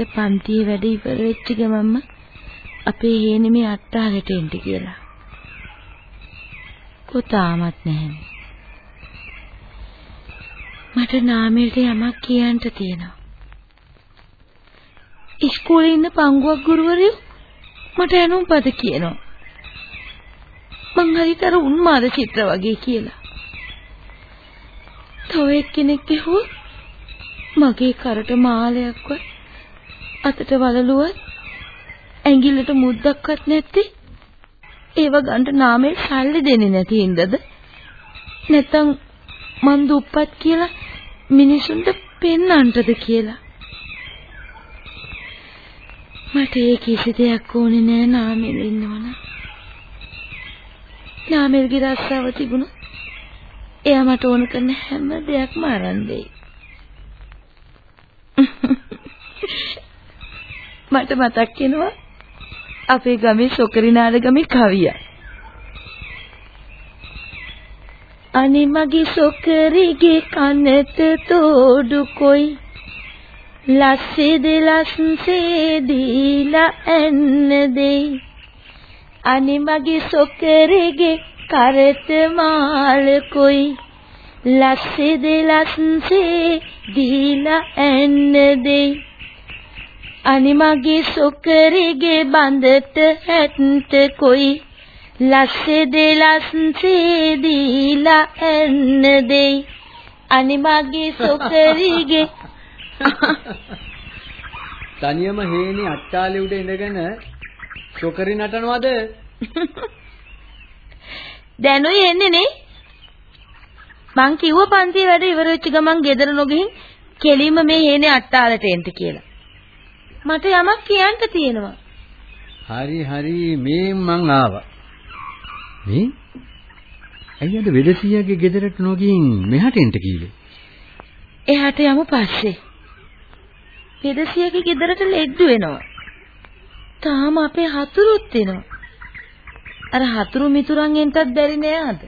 නාමෙල්ට පන්තියේ වැඩ ඉවර වෙච්ච ගමන්ම අපේ හේනෙමේ අට්ටාලට එන්න කියලා. කොතාමත් නැහැ. මට නාමෙල්ට යමක් කියන්න තියෙනවා. ඉස්කෝලේ ඉන්න පංගුවක් ගුරුවරයෝ මට ඇනුම් පද කියනවා. මං හරිතර උන්මාද චිත්‍ර වගේ කියලා. තව එක්කෙනෙක් කිව්වොත් මගේ කරට මාලයක්වත් අතට වලලුවත් ඇඟිල්ලට මුද්දක්වත් නැත්තේ. ඒව ගන්න නාමේ සල්ලි දෙන්නේ නැති හින්දාද? නැත්තම් මන් දුප්පත් කියලා මිනිසුන්ට පෙන්නන්නටද කියලා? මට ඒ කිසි දෙයක් ඕනේ නෑ නාමෙල් ඉන්නවනම්. නාමෙල්ගේ රස්සාව තිබුණා එයා මට ඕන කරන හැම දෙයක්ම අරන් දෙයි. මට මතක් වෙනවා අපේ ගමේ සොකරිනාඩ ගමේ කවිය. අනේ මගේ සොකරිගේ කනට තෝඩු කොයි ලස්සේ දෙලස්සේ දීලා එන්න දෙයි අනේ මගේ සොකරිගේ කරට මාල කොයි ලස්සේ දෙලස්සේ දීලා එන්න දෙයි අනිමගේ සොකරිගේ බඳට හැට්ට කොයි? ලස්සේ දෙලස්සේ දීලා එන්න දෙයි. අනිමගේ සොකරිගේ තනියම හේනි අට්ටාලේ උඩ ඉඳගෙන සොකරි නටනවද? දැනුයි එන්නේ නේ. මං කිව්ව පන්තියේ වැඩ ඉවර වෙච්ච ගමන් ගෙදර නොගිහින් කෙලින්ම මේ හේනේ අට්ටාලට එන්න කියලා මට යමක් කියන්න තියෙනවා. හරි හරි මේ මං ආවා. මේ? අයියද වෙදසියාගේ ගෙදරට නොගින් මෙහාට එන්න කීවේ. එහාට යමු පස්සේ. වෙදසියාගේ ගෙදරට ලෙඩ්ඩු වෙනවා. තාම අපේ හතුරුත් එනවා. අර හතුරු මිතුරන් එන්ටත් බැරි නෑද?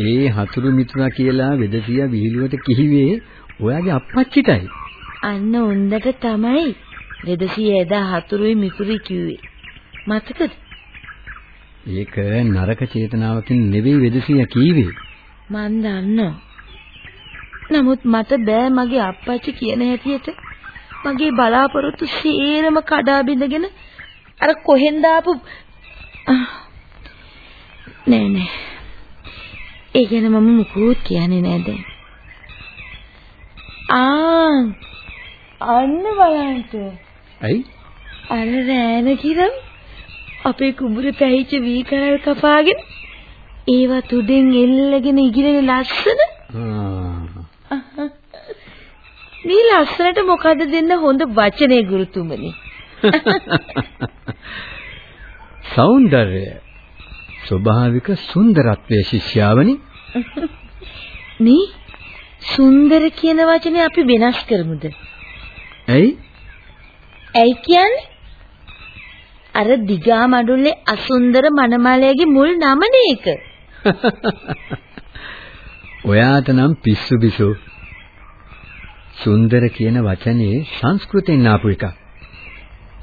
ඒ හතුරු මිතුරා කියලා වෙදසියා විහිළුවට කිහිවේ ඔයාගේ අප්පච්චිටයි. අන්න උන්දට තමයි ලෙඩසිය එදා හතුරුයි මිතුරුයි කිව්වේ. මතකද? ඒක නරක චේතනාවකින් නෙවෙයි වෙදසිය කීවේ. මන් දන්නවා. නමුත් මට බෑ මගේ අප්පච්චි කියන හැටියට මගේ බලාපොරොත්තු සේරම කඩා බිඳගෙන අර කොහෙන්ද ආපු නෑ නෑ ඒ ගැන මම මුකුත් කියන්නේ නෑ දැන් ආ අන්න බලන්න ඇයි? අර රෑන කිරම් අපේ කුඹුරේ පැහිච්ච වී කරල් කපාගෙන ඒවා තුඩෙන් එල්ලගෙන ඉගිරෙන ලස්සන මේ ලස්සනට මොකද දෙන්න හොඳ වචනේ ගුරුතුමනි? సౌందර්ය ස්වභාවික සුන්දරත්වයේ ශිෂ්‍යාවනි. මේ සුන්දර කියන වචනේ අපි වෙනස් කරමුද? ඇයි ඇයි කියන්නේ? අර දිගා මඩුල්ලේ අසුන්දර මනමාලයාගේ මුල් නමනේ ඒක. ඔයාට නම් පිස්සු බිසු. සුන්දර කියන වචනේ සංස්කෘතෙන් ආපු එකක්.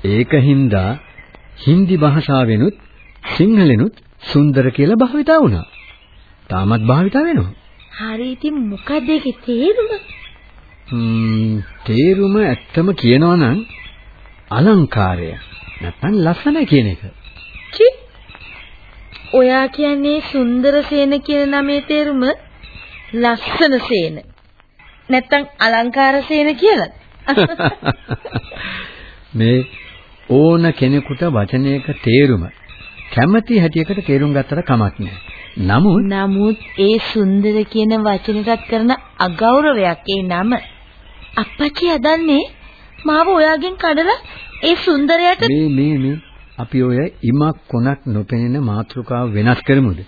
ඒකින්ද හින්දි භාෂාවෙනුත් සිංහලෙනුත් සුන්දර කියලා භාවිතා වුණා. තාමත් භාවිතා වෙනවා. හරි ඉතින් මොකද ඒකේ තේරුම? ම්ම් තේරුම ඇත්තම කියනවා නම් අලංකාරය නැත්නම් ලස්සන කියන එක. චි ඔයා කියන්නේ සුන්දරසේන කියන නමේ තේරුම ලස්සනසේන. නැත්නම් අලංකාරසේන කියලාද? මේ ඕන කෙනෙකුට වචනයක තේරුම කැමැති හැටියකට තේරුම් ගත්තට කමක් නෑ. නමුත් නමුත් ඒ සුන්දර කියන වචනයටත් කරන අගෞරවයක් ඒ නම අප්පච්චි හදන්නේ මාව ඔයාගෙන් කඩලා ඒ සුන්දරයාට මේ මේ මේ අපි ඔය ඉමක් කොනක් නොපෙනෙන මාතෘකාව වෙනස් කරමුද?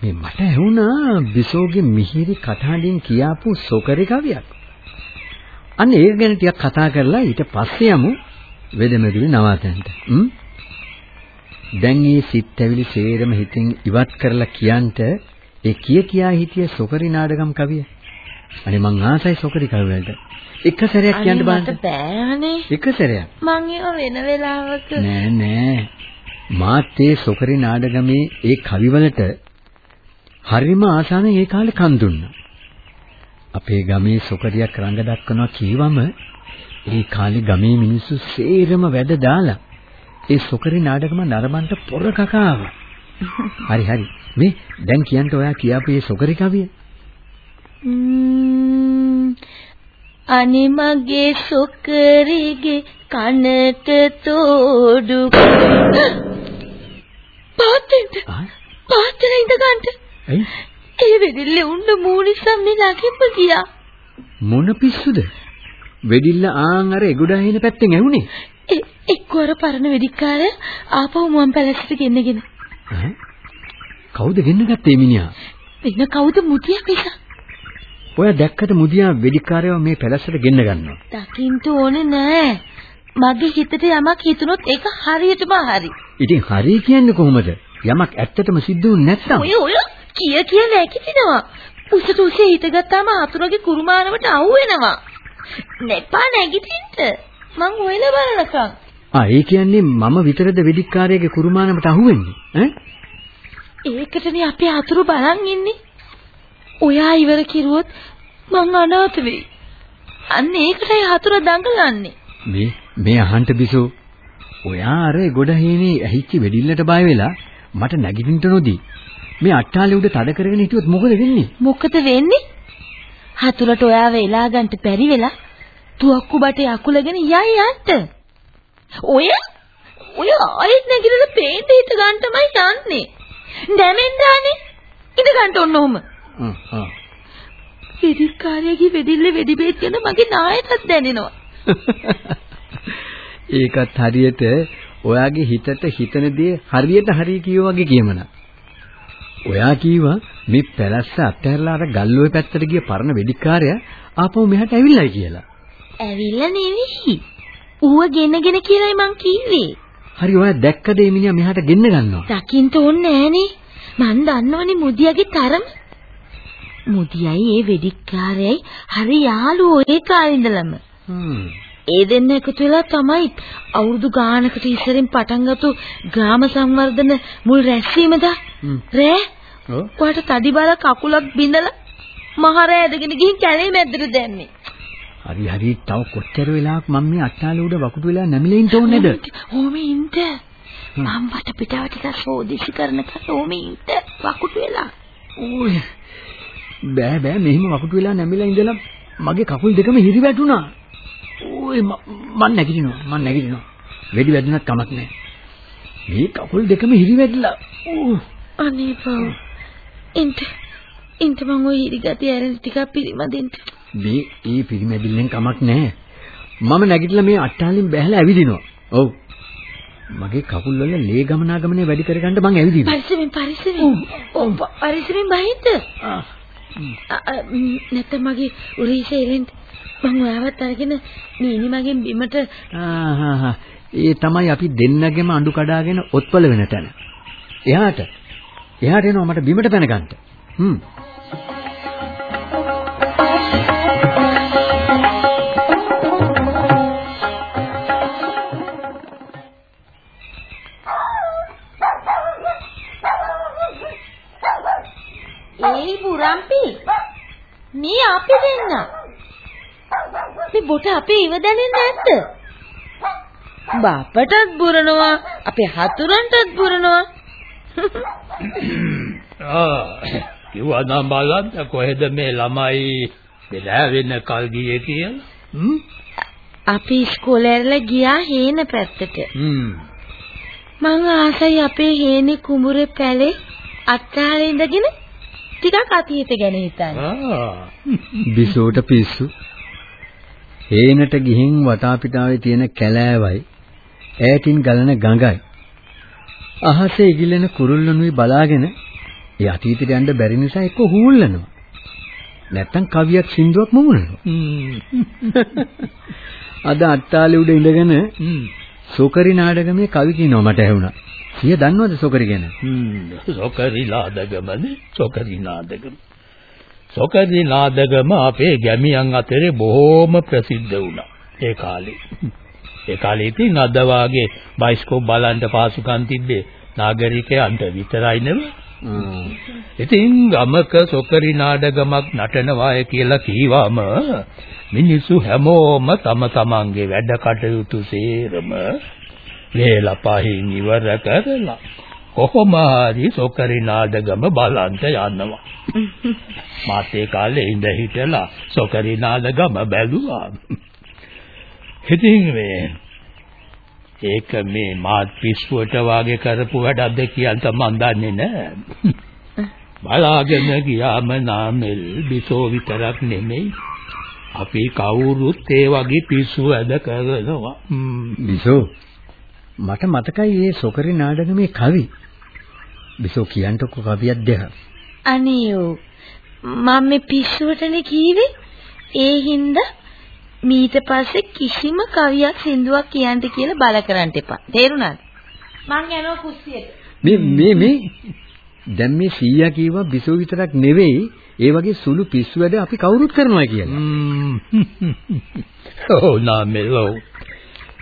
මේ මට ඇහුණා බිසෝගේ මිහිරි කටහඬින් කියාපු සොකරි කවියක්. අන්න ඒක ගැන ටිකක් කතා කරලා ඊට පස්සේ යමු වෙදමෙදුලේ නවාතැන්ට. දැන් මේ සිත් ඇවිලි සේරම හිතින් ඉවත් කරලා කියන්ට ඒ කිය කියා හිටිය සොකරි නාඩගම් කවිය. අනේ මං ආසයි සොකරි කවිය වලට. එක සැරයක් කියන්න බලන්න. මට බෑනේ. එක සැරයක්. මං ඒව වෙන වෙලාවක නෑ නෑ. මාත් ඒ සොකරි නාඩගමේ ඒ කවිවලට හරිම ආසාවෙන් ඒ කාලේ කන් දුන්නා. අපේ ගමේ සොකරියක් රඟ දක්වනවා කීවම ඒ කාලේ ගමේ මිනිස්සු සේරම වැද දාලා ඒ සොකරි නාඩගම නරඹන්න පොර කකාව. හරි හරි. මේ දැන් කියන්න ඔයා කියාපු ඒ සොකරි කවිය. ම්ම්, අනිමගේ සොකරිගේ කනට තෝඩු පාතෙන්ට ආ? පාතෙන් ඉඳ ගන්නට ඇයි? ඒ වෙදිල්ලේ උන්න මූණිසම් මේ ළඟින්ම ගියා මොන පිස්සුද? වෙඩිල්ල ආන් අර එගොඩ පැත්තෙන් ඇහුනේ. එ- එක්වර පරණ වෙදිකාරය ආපහු මුවන් පැලසට ගෙන්නගෙන? කවුද ගෙන්න ගත්තේ මිනිහා? වෙන කවුද මුතිය පිස ඔයා දැක්කට මුදියා වෙඩික්කාරයව මේ පැලැස්සට ගෙන්න ගන්නවා. දකින්න ඕනේ නෑ. මගේ හිතට යමක් හිතුනොත් ඒක හරියටම හරි. ඉතින් හරි කියන්නේ කොහොමද? යමක් ඇත්තටම සිද්ධ වුනේ නැත්නම්. ඔය ඔය කිය කිය නැගිටිනවා. උසට උසේ හිටගත්තාම අතුරුගේ කුරුමානවට අහු වෙනවා නැපා නැගිටින්න. මං හොයලා බලනකම්. ආ ඒ කියන්නේ මම විතරද වෙඩික්කාරයාගේ කුරුමානමට අහුවෙන්නේ? ඈ? ඒකටනේ අපි අතුරු බලන් ඉන්නේ ඔයා ඉවර කිරුවොත් මං අනාථ වෙයි. අන්න ඒකටයි අතුරු දඟලන්නේ. මේ මේ අහන්ට බිසෝ. ඔයා අර ගොඩ හේනේ ඇහිච්ච වෙඩිල්ලට බය වෙලා මට නැගිටින්න නොදී. මේ අට්ටාලේ උඩ තඩ කරගෙන හිටියොත් මොකද වෙන්නේ? මොකද වෙන්නේ? හතුලට ඔයාව එලා ගන්නට බැරි වෙලා තුවක්කු බටේ අකුලගෙන යයි යන්න. ඔය ඔය ආයෙත් නැගිටලා පේන්න හිට ගන්න තමයි යන්නේ. නැමෙන්දානේ ඉඳ ගන්න ඕන ඔහම වෙදිකාරයාගේ වෙදිල්ලේ වෙඩි බේත් ගැන මගේ නායටත් දැනෙනවා ඒකත් හරියට ඔයාගේ හිතට හිතන දේ හරියට හරි කියෝ වගේ කියමන. ඔයා කීවා මේ පැලස්ස අත්හැරලා අර ගල්ලුවේ පැත්තට ගිය පරණ වෙඩික්කාරයා ආපහු මෙහාට ඇවිල්ලායි කියලා. ඇවිල්ලා නෙවෙයි ඌව ගෙනගෙන කියලායි මං කිව්වේ හරි ඔයා දැක්කද මේ මිනිහා මෙහාට ගෙන්න ගන්නවා? දකින්න ඕනේ නෑනේ මං දන්නවනේ මුදියාගේ තරම මුදියයි ඒ වෙදිකාරයයි හරි යාළුවෝ ඒ කාලේ ඉඳලම හ්ම්. ඒ දෙන්න එකතු වෙලා තමයි අවුරුදු ගානකට ඉස්සරින් පටන් ගත්තු ග්‍රාම සංවර්ධන මුල් රැස්වීම දා. රෑ ඔව්. ඔයාට තඩි බල කකුලක් බිඳලා මහරෑ ඇදගෙන ගිහින් කැලේ මැද්දට දැම්මේ. හරි හරි තව කොච්චර වෙලාවක් මම මේ අට්ටාලේ උඩ වකුටු වෙලා නැමිලා ඉන්න ඕනේද? ඕමේ ඉන්න. මම වට පිටව ටිකක් සෝදිසි කරනකන් ඕමේ ඉන්න වකුටු වෙලා. ඕය. බෑ බෑ මෙහිම වකුටු වෙලා නැමිලා ඉඳලා මගේ කකුල් දෙකම හිරි වැටුණා. ඕය මං නැගිටිනවා මං නැගිටිනවා. වෙඩි වැදුනත් කමක් නැහැ. මේ කකුල් දෙකම හිරි වැටිලා. ඕ. අනේ බව. ඉන්න. ඉන්න මම ওই ඉරිගතිය ඇරෙන ටිකක් පිරිමදින්න. මේ ඒ පිරිමැදිල්ලෙන් කමක් නැහැ. මම නැගිටලා මේ අට්ටාලින් බැහැලා ඇවිදිනවා. ඔව්. මගේ කකුල් වල ලේ ගමනාගමනේ වැඩි කරගන්න මං ඇවිදිනවා. පරිස්සමෙන් පරිස්සමෙන්. ඔව් පරිස්සමෙන් බහින්න. ආ. අ- අ, ම්, නැත්නම් මගේ උරීසේ එලෙන්ට මම ඔයාවත් අරගෙන මීනි මගෙන් බිමට ආහා ඒ තමයි අපි දෙන්නගෙම අඬු කඩාගෙන ඔත්පල වෙන තැන. එහාට. එහාට එනවා මට බිමට පැන ගන්න. හ්ම්. ඒයි බුරම්පි මේ අපි දෙන්න. මේ බොට අපේ ඉව දැනෙන්නේ නැද්ද? බාපටත් බුරනවා අපේ හතුරන්ටත් බුරනවා. ආ කිව්වා නම් බලන්න කොහෙද මේ ළමයි බෙදා වෙන කල් ගියේ කියලා? හ්ම්? අපි ඉස්කෝලේ ඇරලා ගියා හේන පැත්තට. හ්ම්. මං ආසයි අපේ හේනේ කුඹුරේ පැලේ අත්තාලේ ඉඳගෙන ටිකක් අතීත ගැන හිතන්නේ. ආ. බිසෝට පිස්සු. හේනට ගිහින් වටාපිටාවේ තියෙන කැලෑවයි ඈටින් ගලන ගඟයි. අහසේ ඉගිලෙන කුරුල්ලනුයි බලාගෙන ඒ අතීතයට යන්න බැරි නිසා එක්ක හූල්ලනවා. නැත්තම් කවියක් සින්දුවක් මුමුණනවා. අද අට්ටාලේ උඩ ඉඳගෙන හ්ම්. සොකරි නාඩගමේ කවි කියනවා මට ඇහුණා. සිය දන්නවද සොකරි ගැන? හ්ම්. සොකරි නාදගමනේ සොකරි නාදගම. සොකරි නාදගම අපේ ගැමියන් අතරේ බොහෝම ප්‍රසිද්ධ වුණා ඒ කාලේ. ඒ කාලේ ඉතින් අද වාගේ බයිස්කෝප් බලන්න පාසුකම් තිබ්බේ නාගරිකයන්ට විතරයි නෙවෙයි. ඉතින් ගමක සොකරි නාඩගමක් නටනවාය කියලා කීවම මිනිස්සු හැමෝම තම තමන්ගේ වැඩ කටයුතු සේරම වේලා පහින් ඉවර කරලා කොහොම හරි සොකරි නාඩගම බලන්ට යනවා. මාත් ඒ කාලේ ඉඳ හිටලා සොකරි නාඩගම බැලුවා. ඉතින් මේ ඒක මේ මාත් පිස්සුවට වාගේ කරපු වැඩක්ද කියන්ට මන් දන්නේ නැහැ. බලාගෙන ගියාම නාමල් බිසෝ විතරක් නෙමෙයි. අපි කවුරුත් ඒ වගේ පිස්සු වැඩ කරනවා. හ්ම්. බිසෝ මට මතකයි මේ සොකරි නාඩගමේ කවි. බිසෝ කියන්ටකො කවියක් දෙක. අනියෝ මම මේ පිස්සුවටනේ කීවේ. ඒ හින්දා මීට පස්සේ කිසිම කවියක් සින්දුවක් කියන්න කියලා බල කරන්න එපා. තේරුණාද? මං යනවා කුස්සියට. මේ මේ මේ දැන් මේ සීයා කීවා බිසෝ විතරක් නෙවෙයි ඒ වගේ සුළු පිස්සු වැඩ අපි කවුරුත් කරනවා කියලා. ඔව් නාමෙලෝ.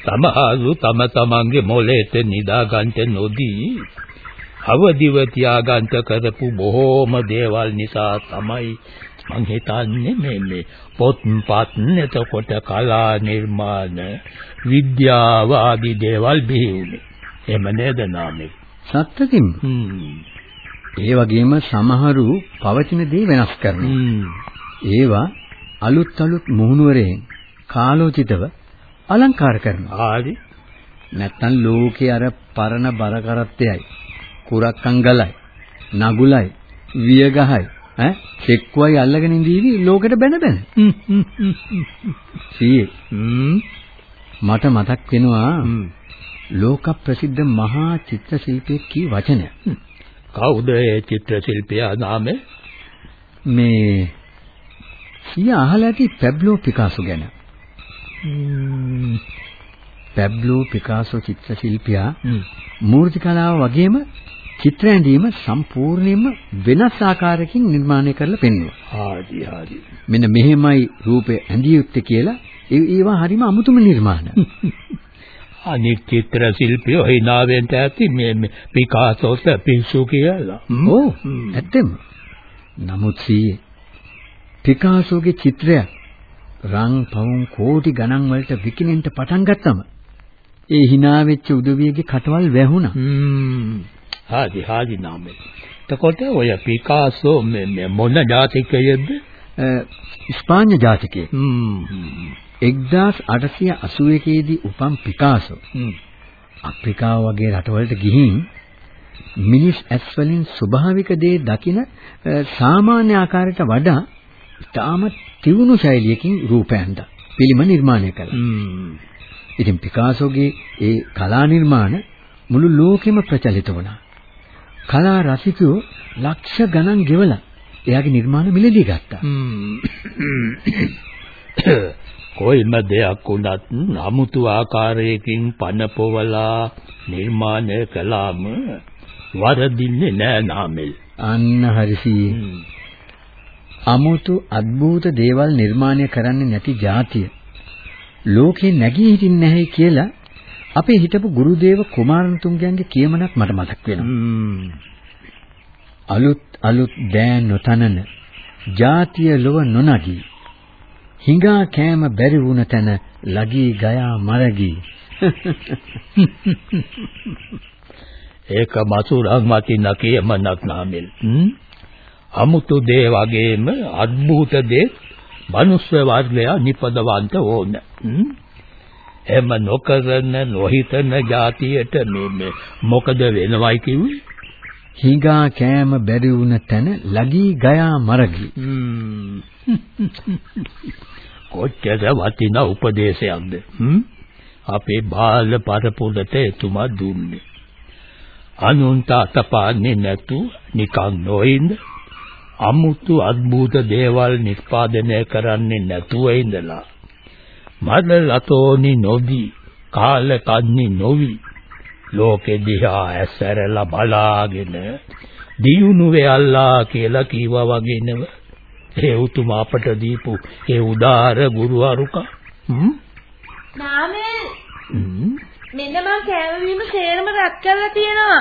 සමහරු තම තමන්ගේ මොලේට නිදා ගන්න නොදී අවදිව තියාගන්න කරපු බොහෝම දේවල් නිසා තමයි මං හිතන්නේ මේ මේ පොත්පත් එතකොට කලා නිර්මාණ විද්‍යාව ආදී දේවල් බිහි වුනේ. එහෙම නේද නාමෙ? සත්‍යකින්. ඒ වගේම සමහරු පවතින දේ වෙනස් කරනවා. ඒවා අලුත් අලුත් මුහුණුවරෙන් කාලෝචිතව අලංකාර කරනවා. හරි. නැත්තම් ලෝකේ අර පරණ බර කරත්තයයි කුරක්කංගලයි නගුලයි වියගහයි ඈ එක්වයි අල්ලගෙන ඉඳීවි ලෝකෙට බැන බැන. සීයේ. මට මතක් වෙනවා. ලෝක ප්‍රසිද්ධ මහා චිත්‍ර ශිල්පියෙක් කී වචනය. කවුද ඒ චිත්‍ර ශිල්පියා නාමය? මේ සිය අහලා ඇති පැබ්ලෝ පිකාසෝ ගැන. පැබ්ලෝ පිකාසෝ චිත්‍ර ශිල්පියා. මූර්ති කලාව වගේම චිත්‍ර ඇඳීම සම්පූර්ණයෙන්ම වෙනස් ආකාරයකින් නිර්මාණය කරලා පෙන්වුවා. හරි හරි. මෙන්න මෙහෙමයි රූපේ ඇඳිය යුත්තේ කියලා ඒවා හරිම අමුතුම නිර්මාණ. අනික් චිත්‍ර ශිල්පියෝ හිනාවෙන්ට ඇති මේ පිකාසෝට පිස්සු කියලා. හ්ම්. ඇත්තෙම. නමුත් සීයේ පිකාසෝගේ චිත්‍රය රං පවුම් කෝටි ගණන් වලට විකිනෙන්න පටන් ගත්තම ඒ hina වෙච්ච උදවියගේ කටවල් වැහුණා. හ්ම්. හරි හරි නාමේ. එතකොට ඔය පිකාසෝ මේ මොන ජාතිකයේද? ස්පාඤ්ඤ ජාතිකයෙක්. හ්ම්. 1881 දී උපන් පිකාසෝ. අප්‍රිකාව වගේ රටවලට ගිහින් මිනිස් ඇස් වලින් ස්වභාවික දේ දකින සාමාන්‍ය ආකාරයට වඩා ඉතාම තියුණු ශෛලියකින් රූපයන්ද පිළිම නිර්මාණය කළා. ඉතින් පිකාසෝගේ ඒ කලා නිර්මාණ මුළු ලෝකෙම ප්‍රචලිත වුණා. කලා රසිකයෝ ලක්ෂ ගණන් ගෙවලා එයාගේ නිර්මාණ මිලදී ගත්තා. කොයිම දෙයක් වුණත් අමුතු ආකාරයකින් පනපවලා නිර්මාණය කළාම වරදින්නේ නෑ නාමල්. අන්න හරිසී. අමුතු අద్භූත දේවල් නිර්මාණය කරන්නේ නැති જાතිය ලෝකේ නැගී හිටින්නේ නැහැ කියලා අපේ හිටපු ගුරුදේව කුමාරතුංගයන්ගේ කියමනක් මට මතක් වෙනවා. අලුත් අලුත් දෑ නොතනන ජාතිය ලොව නොනගී හිඟා කෑම බැරි වුණ තැන ලගී ගයා මරගී. ඒක මසුරක් මතින් නැකේ මන්නත් නාමෙල් අමුතු දේ වගේම අద్භූත දේ මනුෂ්‍ය වර්ගයා නිපදවන්ත ඕන. එහෙම නොකරන නොහිතන જાතියට මේ මේ මොකද වෙනවයි කිව්වේ? හිඟා කෑම බැරි වුණ තැන ලගී ගයා මරගි. කොච්චර වටිනා උපදේශයක්ද? අපේ බාල පරපුරට එතුමා දුන්නේ. අනුන්ට අතපාන්නේ නැතු නිකන් නොඉඳ අමුතු අద్భుත දේවල් නිෂ්පාදනය කරන්නේ නැතුව ඉඳලා. මද ලතෝනි නොදී කාල කන්නි නොවි ලෝකෙ දිහා ඇස්සරලා බලාගෙන දියුණු වෙල්ලා කියලා කීවා වගේ නෙව ඒ උතුම අපට දීපු ඒ උදාර ගුරු අරුක. හ්ම්? නාමල් මෙන්න මං කෑමවීම සේරම රත් කරලා තියෙනවා.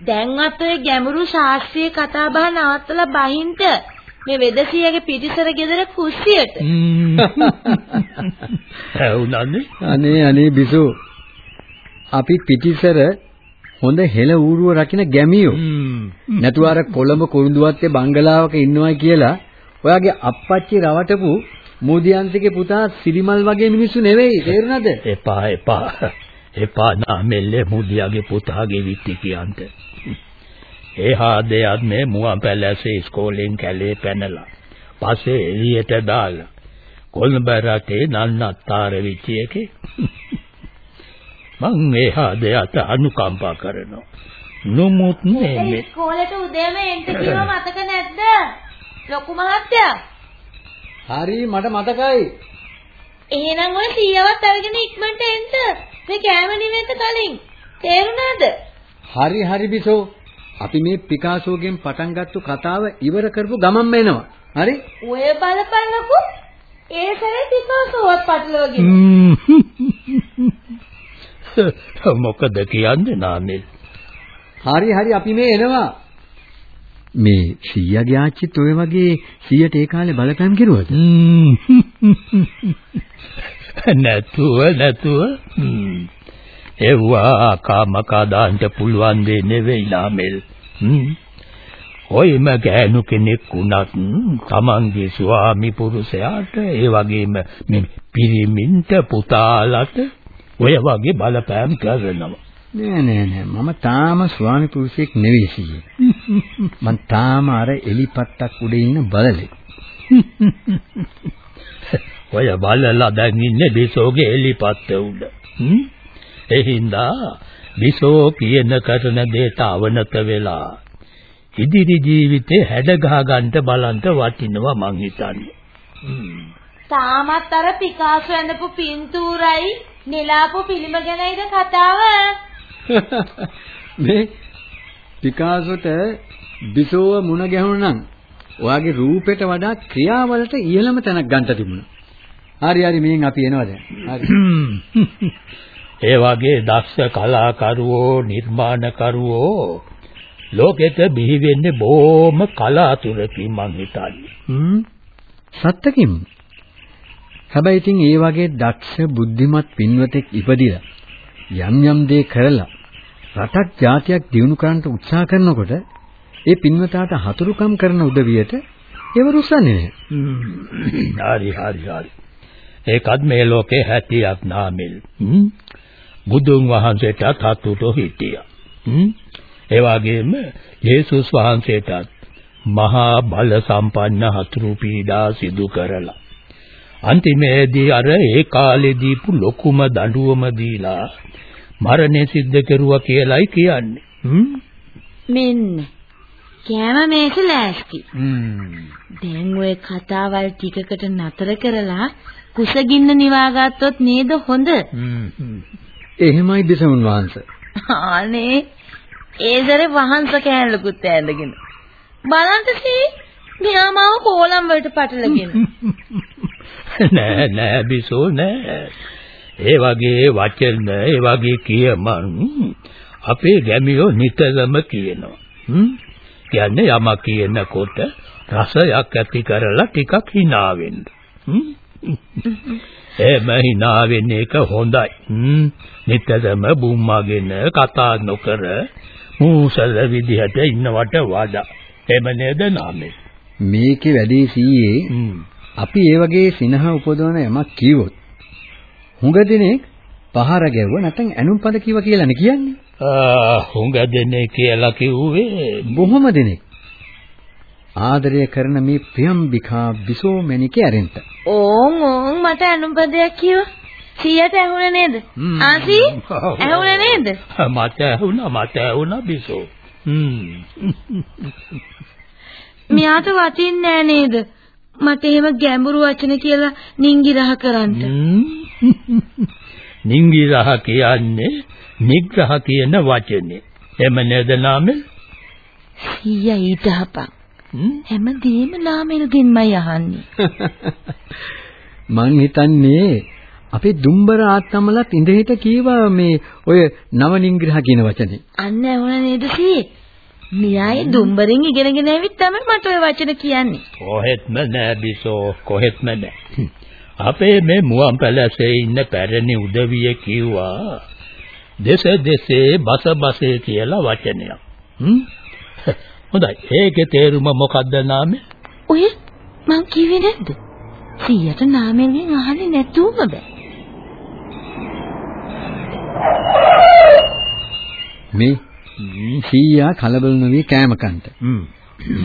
දැන්වත් ඔය ගැඹුරු ශාස්ත්‍රීය කතා බහ නවත්තලා බහින්ට. මේ වෙදසියගේ පිටිසර ගෙදර කුස්සියට. ඇවුනන්නේ අනේ අනේ බිසෝ. අපි පිටිසර හොඳ හෙළ ඌරුව රකින්න ගැමියෝ. නැතුව අර කොළඹ කුරුඳුවත්තේ බංගලාවක ඉන්නවා කියලා ඔයාගේ අප්පච්චි රවටපු මෝදියන්තිගේ පුතා සිරිමල් වගේ මිනිස්සු නෙවෙයි. තේරුණාද? එපා එපා. එපා නාමෙල්ලේ මුදියාගේ පුතාගේ විත්ති කියන්ට එහා දෙයක් මේ මුවන් පැලැස්සේ ඉස්කෝලෙන් කැලේ පැනලා පස්සේ එළියට දාලා කොළඹ රටේ නන්නත්තර වෙච්ච එකේ මං එහා දෙයට අනුකම්පා කරනවා නොමුත් මේ ඉස්කෝලේට උදේම එන්න කිව්ව මතක නැද්ද? ලොකු මහත්තයා. හරි මට මතකයි. එහෙනම් ඔය සීයවත් අරගෙන ඉක්මනට එන්න. මේ කෑම නිවෙන්න කලින්. තේරුණාද? හරි හරි බිසෝ. අපි මේ පිකාසෝගෙන් පටන් ගත්ත කතාව ඉවර කරපු ගමන්ම එනවා. හරි? ඔය බලපල්ලකෝ. ඒ සැරේ පිකාසෝවත් පටලවගෙන. මොකද කියන්නේ නාමෙල් හරි හරි අපි මේ එනවා. මේ සීයාගේ ආච්චිත් ඔය වගේ සීයට ඒ කාලේ බලපෑම් කෙරුවද? නැතුව නැතුව එව්වා කාමකා දාන්න පුළුවන් දෙ නෙවෙයි නාමෙල් ඔයම ගෑනු කෙනෙක් වුණත් තමන්ගේ ස්වාමි පුරුෂයාට ඒ වගේම මේ පිරිමින්ට පුතාලට ඔය වගේ බලපෑම් කරනවා නෑ නෑ නෑ මම තාම ස්වාමි පුරුෂයෙක් නෙවෙයි සීයේ. මං තාම අර එලිපත්තක් උඩ ඉන්න බලලෙක්. ඔය බලලා දැන් ඉන්නේ බිසෝගේ එලිපත්ත උඩ. හ්ම්? බිසෝ කියන කරන දේට අවනත වෙලා ඉදිරි ජීවිතේ හැඩ ගහ ගන්න බලන්න වටිනවා මං හිතන්නේ. තාමත් අර පිකාසෝ ඇඳපු පින්තූරයි නෙලාපු පිළිම ගැනයිද කතාව? මේ පිකාසෝට බිසෝව මුණ ගැහුණා නම් ඔයාගේ රූපෙට වඩා ක්‍රියාවලට ඉහළම තැනක් ගන්න තිබුණා. හරි හරි මෙහෙන් අපි එනවා දැන්. හරි. ඒ වගේ දක්ෂ කලාකරුවෝ නිර්මාණකරුවෝ ලෝකෙට බිහි වෙන්නේ බොහොම කලාතුරකින් මං හිතන්නේ. හ්ම්. සත්තකින්. හැබැයි ඉතින් ඒ වගේ දක්ෂ බුද්ධිමත් පින්වතෙක් ඉපදිලා යම් යම් දේ කරලා රටක් ජාතියක් දියුණු කරන්න උත්සාහ කරනකොට ඒ පින්වතාට හතුරුකම් කරන උදවියට ඒව රුස්සන්නේ නැහැ. හරි හරි හරි. ඒකත් මේ ලෝකේ හැටියක් නාමෙල්. බුදුන් වහන්සේටත් හතුරු හිටියා. ඒ වගේම යේසුස් වහන්සේටත් මහා බල සම්පන්න හතුරු පීඩා සිදු කරලා අන්තිමේදී අර ඒ කාලේ දීපු ලොකුම දඬුවම දීලා මරණය සිද්ධ කෙරුවා කියලායි කියන්නේ. මෙන්න කෑම මේක ලෑස්ති. හ්ම්. දැන් ඔය කතාවල් ටිකකට නතර කරලා කුසගින්න නිවා ගත්තොත් නේද හොඳ? එහෙමයි බිසවුන් වහන්සේ. අනේ ඒ සැරේ වහන්ස කෑල්ලකුත් ඇඳගෙන. බලන්න සී මෙයා මාව කෝලම් වලට පටලගෙන. නෑ නෑ බිසෝ නෑ. ඒ වගේ වචන ඒ වගේ කියමන් අපේ ගැමියෝ නිතරම කියනවා. කියන්නේ යමක් කියනකොට රසයක් ඇති කරලා ටිකක් hina වෙන්න. හ්ම් එහෙම hina වෙන එක හොඳයි. නිතරම බුම්මාගෙන කතා නොකර මූසල විදිහට ඉන්නවට වඩා. එහෙම නේද නාමේ? මේකේ වැඩේ සීයේ අපි ඒ වගේ සිනහ උපදවන යමක් කිව්වොත් හුඟ දිනෙක පහර ගැව්ව නැත්නම් ඇනුම් පද කිව්වා කියලානේ කියන්නේ. හුඟ දෙනේ කියලා කිව්වේ බොහොම දෙනෙක් ආදරය කරන මේ ප්‍රියම්බිකා විසෝමැණිකේ ඇරෙන්ට. ඕන් ඕන් මට අනුපදයක් කිව්වා. සීයට ඇහුණේ නේද? ආසී ඇහුණේ නේද? මට ඇහුණා මට ඇහුණා බිසෝ. හ්ම්. මෙයාට වටින්නේ නෑ නේද? මට එහෙම ගැඹුරු වචන කියලා නිංගිරහ කරන්න. නිංගිරහ කියන්නේ නිග්‍රහ කියන වචනේ. එම නේද නාමෙල්? සීයා ඊට හපන්. හ්ම්. හැමදේම නාමෙල දෙන්නයි අහන්නේ. මං හිතන්නේ අපේ දුම්බර ආත්තමලත් ඉඳහිට කීවා මේ ඔය නවනිංග්‍රහ කියන වචනේ. අන්න ඇහුණ නේද සී? මියායේ දුම්බරින් ඉගෙනගෙන ඇවිත් තමයි මට ওই වචන කියන්නේ. කොහෙත්ම නෑ බිසෝ කොහෙත්ම නෑ. අපේ මේ මුවන් පැලසේ ඉන්න පැරණි උදවිය කිව්වා දෙස දෙසේ බස බසේ කියලා වචනයක්. හොඳයි. ඒකේ තේරුම මොකද්ද නාමේ? ඔය මං කිව්වේ නැද්ද? සීයට නාමයෙන් අහන්නේ නැතුවම බෑ. මේ සීයා කලබල නොවී කෑම කන්ට.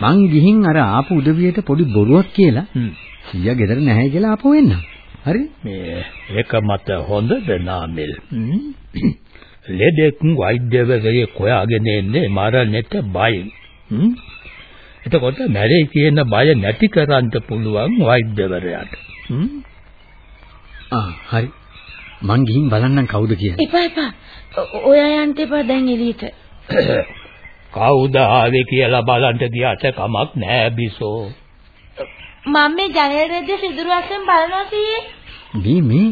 මං ගිහින් අර ආපු උදවියට පොඩි බොරුවක් කියලා. සීයා ගෙදර නැහැ කියලා ආපහු එන්න. හරි? මේ ඒක මත හොඳද නාමෙල්? ලෙඩෙක් වෛද්‍යවරයෙක් හොයාගෙන එන්නේ මරණයට බයින්. හ්ම්. එතකොට මැරෙයි කියන බය නැති කරන්න පුළුවන් වෛද්‍යවරයාට. හ්ම්. ආ හරි. මං ගිහින් බලන්නම් කවුද කියලා. එපා එපා. ඔයා යන්න එපා දැන් එළියට. කවුද ආවේ කියලා බලන්න ගියාට කමක් නෑ බිසෝ. මම මේ ජනේලෙද්ද සිදුරු අස්සෙන් බලනවා සීයේ. මේ මේ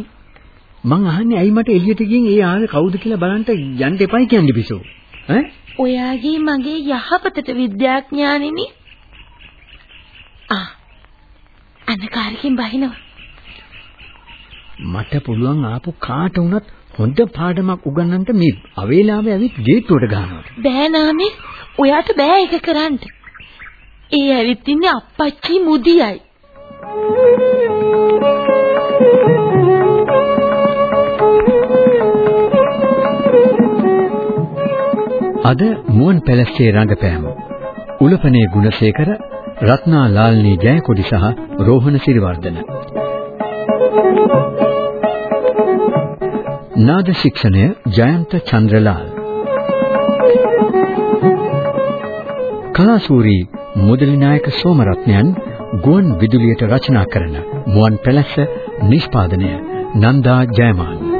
මං අහන්නේ ඇයි මට එළියට ගිහින් ඒ ආවේ කවුද කියලා බලන්න යන්න එපයි කියන්නේ බිසෝ. ඈ? ඔයාගේ මගේ යහපතට විද්‍යාඥානිනි. ආ. අනකාරකින් බහිනවා. මට පුළුවන් ආපු කාට වුණත් හොඳ පාඩමක් උගන්වන්න මේ අවේලාවේ ඇවිත් ගේට්ටුවට ගහනවා. බෑ නාමේ. ඔයාට බෑ ඒක කරන්න. ඒ ඇවිත් ඉන්නේ අප්පච්චි මුදියයි. අද මුවන් පැලස්සේ රංගපෑම උලපනේ ගුණසේකර රත්නා ලාල්නී ජයකොඩි සහ රෝහණ සිරිවර්ධන. නාද ශික්ෂණය ජයන්ත චන්ද්‍රලාල්. කලාසූරි මුදලි නායක සෝමරත්නයන් ගුවන් විදුලියට රචනා කරන මුවන් පැලස්ස නිෂ්පාදනය නන්දා ජයමාන්.